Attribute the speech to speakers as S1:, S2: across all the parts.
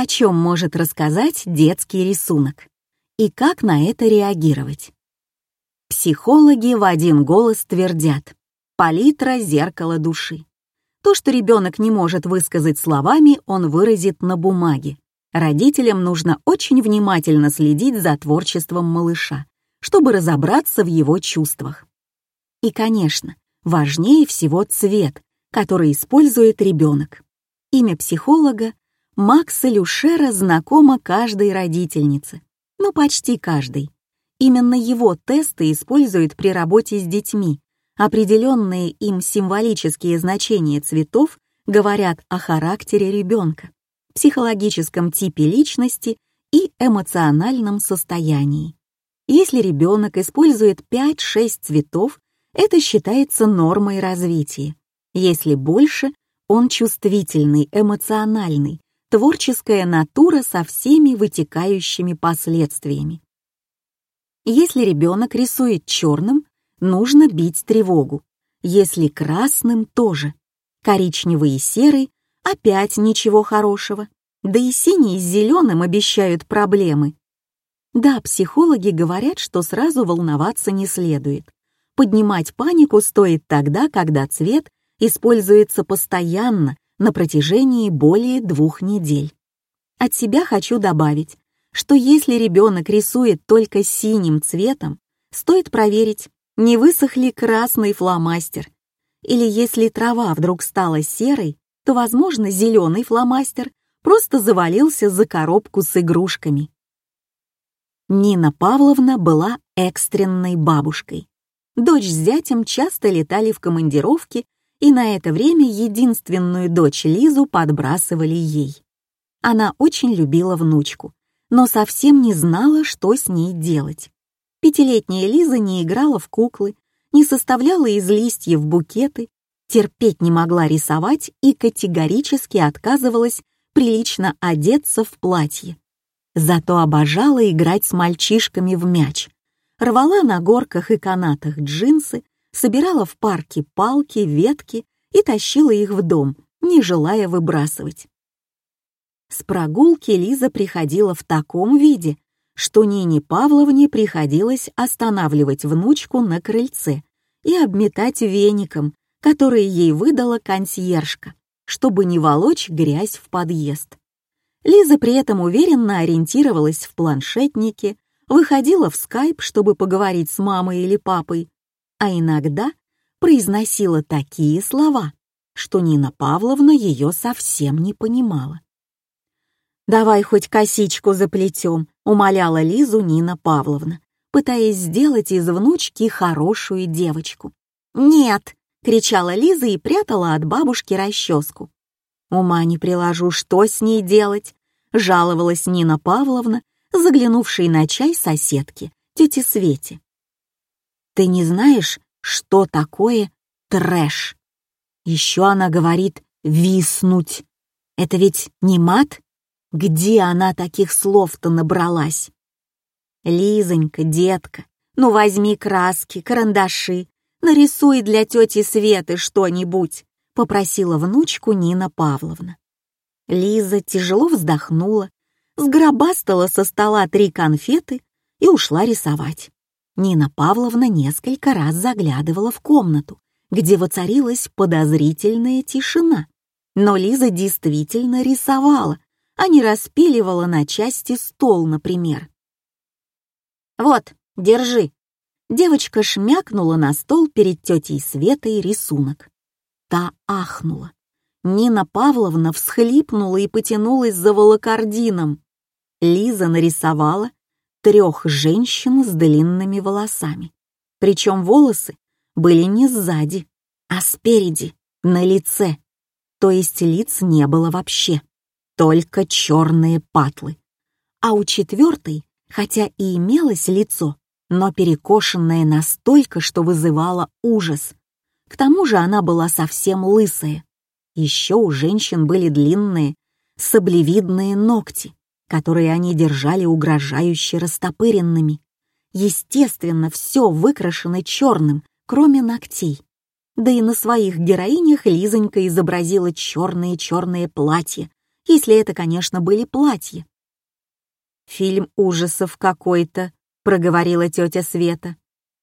S1: о чем может рассказать детский рисунок и как на это реагировать. Психологи в один голос твердят «палитра — зеркало души». То, что ребенок не может высказать словами, он выразит на бумаге. Родителям нужно очень внимательно следить за творчеством малыша, чтобы разобраться в его чувствах. И, конечно, важнее всего цвет, который использует ребенок. Имя психолога Макса Люшера знакомо каждой родительнице, ну почти каждой. Именно его тесты используют при работе с детьми. Определенные им символические значения цветов говорят о характере ребенка, психологическом типе личности и эмоциональном состоянии. Если ребенок использует 5-6 цветов, это считается нормой развития. Если больше, он чувствительный, эмоциональный, творческая натура со всеми вытекающими последствиями. Если ребенок рисует черным, нужно бить тревогу. Если красным, тоже. Коричневый и серый — опять ничего хорошего. Да и синий с зеленым обещают проблемы. Да, психологи говорят, что сразу волноваться не следует. Поднимать панику стоит тогда, когда цвет используется постоянно на протяжении более двух недель. От себя хочу добавить, что если ребенок рисует только синим цветом, стоит проверить, не высох ли красный фломастер. Или если трава вдруг стала серой, то, возможно, зеленый фломастер просто завалился за коробку с игрушками. Нина Павловна была экстренной бабушкой. Дочь с зятем часто летали в командировки, и на это время единственную дочь Лизу подбрасывали ей. Она очень любила внучку, но совсем не знала, что с ней делать. Пятилетняя Лиза не играла в куклы, не составляла из листьев букеты, терпеть не могла рисовать и категорически отказывалась прилично одеться в платье. Зато обожала играть с мальчишками в мяч. Рвала на горках и канатах джинсы, собирала в парке палки, ветки и тащила их в дом, не желая выбрасывать. С прогулки Лиза приходила в таком виде, что Нине Павловне приходилось останавливать внучку на крыльце и обметать веником, который ей выдала консьержка, чтобы не волочь грязь в подъезд. Лиза при этом уверенно ориентировалась в планшетнике, выходила в скайп, чтобы поговорить с мамой или папой, а иногда произносила такие слова, что Нина Павловна ее совсем не понимала. «Давай хоть косичку заплетем», — умоляла Лизу Нина Павловна, пытаясь сделать из внучки хорошую девочку. «Нет!» — кричала Лиза и прятала от бабушки расческу. «Ума не приложу, что с ней делать?» — жаловалась Нина Павловна, заглянувшей на чай соседки, тете Свете. «Ты не знаешь, что такое трэш?» Еще она говорит «виснуть». Это ведь не мат? Где она таких слов-то набралась? Лизонька, детка, ну возьми краски, карандаши, нарисуй для тети Светы что-нибудь, попросила внучку Нина Павловна. Лиза тяжело вздохнула, сгробастала со стола три конфеты и ушла рисовать. Нина Павловна несколько раз заглядывала в комнату, где воцарилась подозрительная тишина. Но Лиза действительно рисовала, а не распиливала на части стол, например. «Вот, держи». Девочка шмякнула на стол перед тетей Светой рисунок. Та ахнула. Нина Павловна всхлипнула и потянулась за волокордином. Лиза нарисовала трех женщин с длинными волосами. Причем волосы были не сзади, а спереди, на лице. То есть лиц не было вообще, только черные патлы. А у четвертой, хотя и имелось лицо, но перекошенное настолько, что вызывало ужас. К тому же она была совсем лысая. Еще у женщин были длинные, саблевидные ногти которые они держали угрожающе растопыренными. Естественно, все выкрашено черным, кроме ногтей. Да и на своих героинях Лизонька изобразила черные-черные платья если это, конечно, были платья. «Фильм ужасов какой-то», — проговорила тетя Света.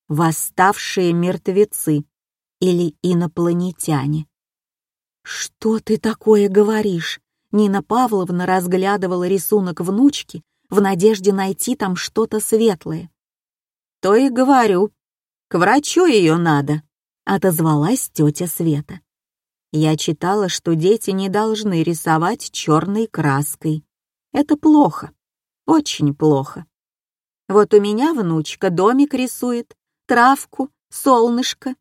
S1: «Восставшие мертвецы» или «Инопланетяне». «Что ты такое говоришь?» Нина Павловна разглядывала рисунок внучки в надежде найти там что-то светлое. «То и говорю, к врачу ее надо», — отозвалась тетя Света. Я читала, что дети не должны рисовать черной краской. Это плохо, очень плохо. Вот у меня внучка домик рисует, травку, солнышко.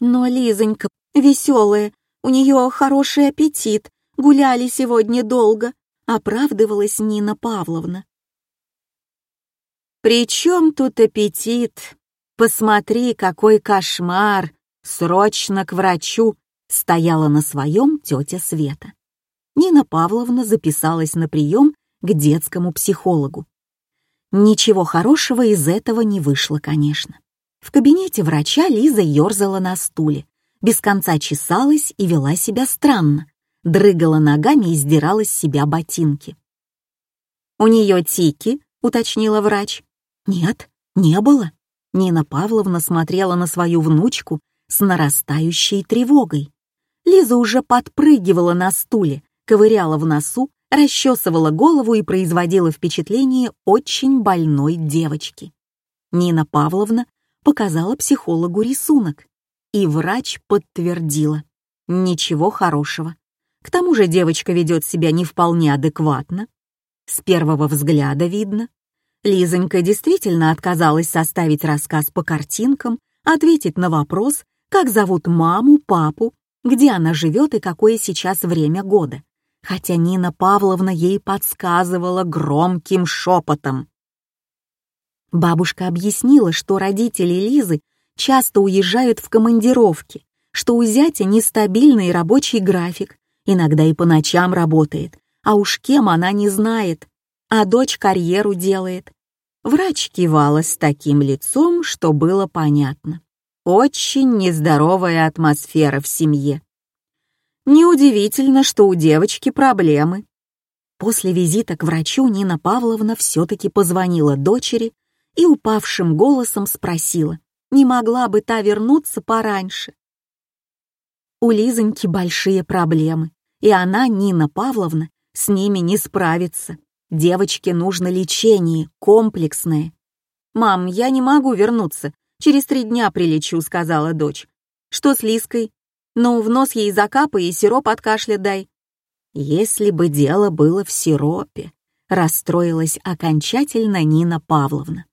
S1: Но Лизонька веселая, у нее хороший аппетит, гуляли сегодня долго, оправдывалась Нина Павловна. «При чем тут аппетит? Посмотри, какой кошмар! Срочно к врачу!» стояла на своем тетя Света. Нина Павловна записалась на прием к детскому психологу. Ничего хорошего из этого не вышло, конечно. В кабинете врача Лиза ерзала на стуле, без конца чесалась и вела себя странно, дрыгала ногами и сдирала с себя ботинки. «У нее тики?» — уточнила врач. «Нет, не было». Нина Павловна смотрела на свою внучку с нарастающей тревогой. Лиза уже подпрыгивала на стуле, ковыряла в носу, расчесывала голову и производила впечатление очень больной девочки. Нина Павловна показала психологу рисунок, и врач подтвердила. Ничего хорошего. К тому же девочка ведет себя не вполне адекватно. С первого взгляда видно. Лизонька действительно отказалась составить рассказ по картинкам, ответить на вопрос, как зовут маму, папу где она живет и какое сейчас время года, хотя Нина Павловна ей подсказывала громким шепотом. Бабушка объяснила, что родители Лизы часто уезжают в командировки, что у зятя нестабильный рабочий график, иногда и по ночам работает, а уж кем она не знает, а дочь карьеру делает. Врач кивала с таким лицом, что было понятно. Очень нездоровая атмосфера в семье. Неудивительно, что у девочки проблемы. После визита к врачу Нина Павловна все-таки позвонила дочери и упавшим голосом спросила, не могла бы та вернуться пораньше. У Лизоньки большие проблемы, и она, Нина Павловна, с ними не справится. Девочке нужно лечение, комплексное. «Мам, я не могу вернуться, Через три дня прилечу», — сказала дочь. «Что с Лиской? Ну, в нос ей закапай и сироп от кашля дай». Если бы дело было в сиропе, расстроилась окончательно Нина Павловна.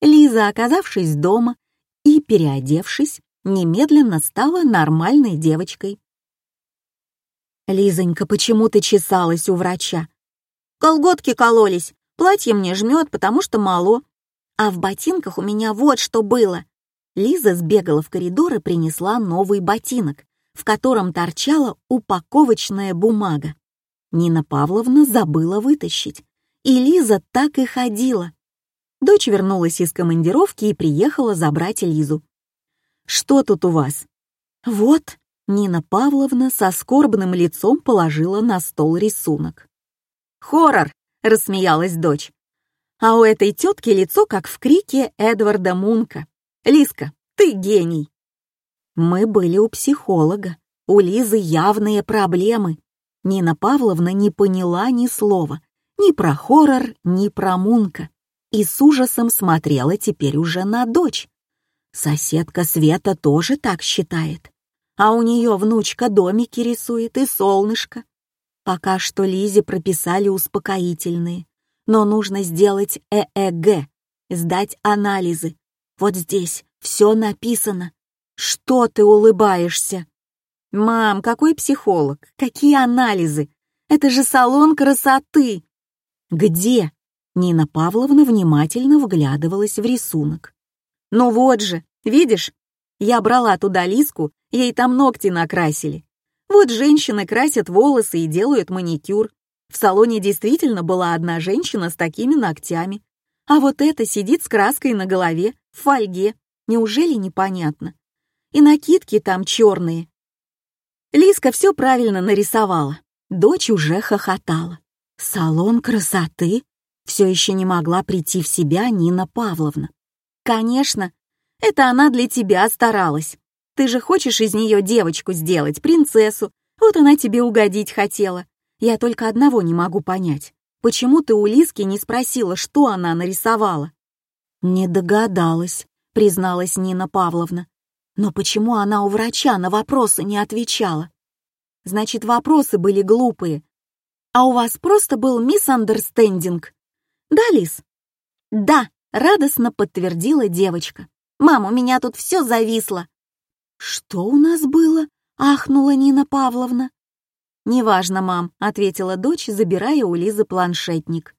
S1: Лиза, оказавшись дома и переодевшись, немедленно стала нормальной девочкой. «Лизонька, почему ты чесалась у врача?» «Колготки кололись, платье мне жмет, потому что мало. А в ботинках у меня вот что было. Лиза сбегала в коридор и принесла новый ботинок, в котором торчала упаковочная бумага. Нина Павловна забыла вытащить, и Лиза так и ходила. Дочь вернулась из командировки и приехала забрать Лизу. «Что тут у вас?» «Вот», — Нина Павловна со скорбным лицом положила на стол рисунок. «Хоррор!» — рассмеялась дочь. «А у этой тетки лицо, как в крике Эдварда Мунка. Лиска, ты гений!» Мы были у психолога. У Лизы явные проблемы. Нина Павловна не поняла ни слова. Ни про хоррор, ни про Мунка. И с ужасом смотрела теперь уже на дочь. Соседка Света тоже так считает. А у нее внучка домики рисует и солнышко. Пока что Лизе прописали успокоительные. Но нужно сделать ЭЭГ, сдать анализы, вот здесь все написано. Что ты улыбаешься? Мам, какой психолог? Какие анализы? Это же салон красоты. Где? Нина Павловна внимательно вглядывалась в рисунок. Ну вот же, видишь? Я брала туда Лиску, ей там ногти накрасили. Вот женщины красят волосы и делают маникюр. В салоне действительно была одна женщина с такими ногтями. А вот эта сидит с краской на голове, в фольге. Неужели непонятно? И накидки там черные. Лиска все правильно нарисовала. Дочь уже хохотала. «Салон красоты?» Все еще не могла прийти в себя Нина Павловна. «Конечно, это она для тебя старалась. Ты же хочешь из нее девочку сделать, принцессу. Вот она тебе угодить хотела. Я только одного не могу понять. Почему ты у Лиски не спросила, что она нарисовала?» «Не догадалась», — призналась Нина Павловна. «Но почему она у врача на вопросы не отвечала?» «Значит, вопросы были глупые. А у вас просто был миссандерстендинг». «Да, Лис?» «Да», — радостно подтвердила девочка. «Мам, у меня тут все зависло». «Что у нас было?» — ахнула Нина Павловна. «Неважно, мам», — ответила дочь, забирая у Лизы планшетник.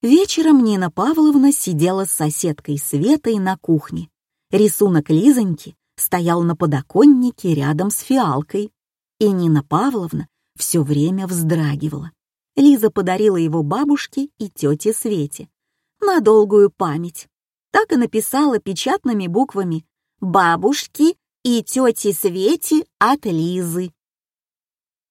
S1: Вечером Нина Павловна сидела с соседкой Светой на кухне. Рисунок Лизоньки стоял на подоконнике рядом с фиалкой, и Нина Павловна все время вздрагивала. Лиза подарила его бабушке и тете Свете на долгую память. Так и написала печатными буквами «Бабушки и тете Свете от Лизы».